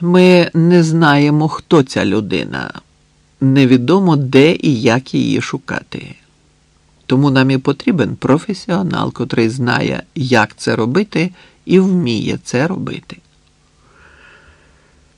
Ми не знаємо, хто ця людина, невідомо де і як її шукати. Тому нам і потрібен професіонал, котрий знає, як це робити і вміє це робити.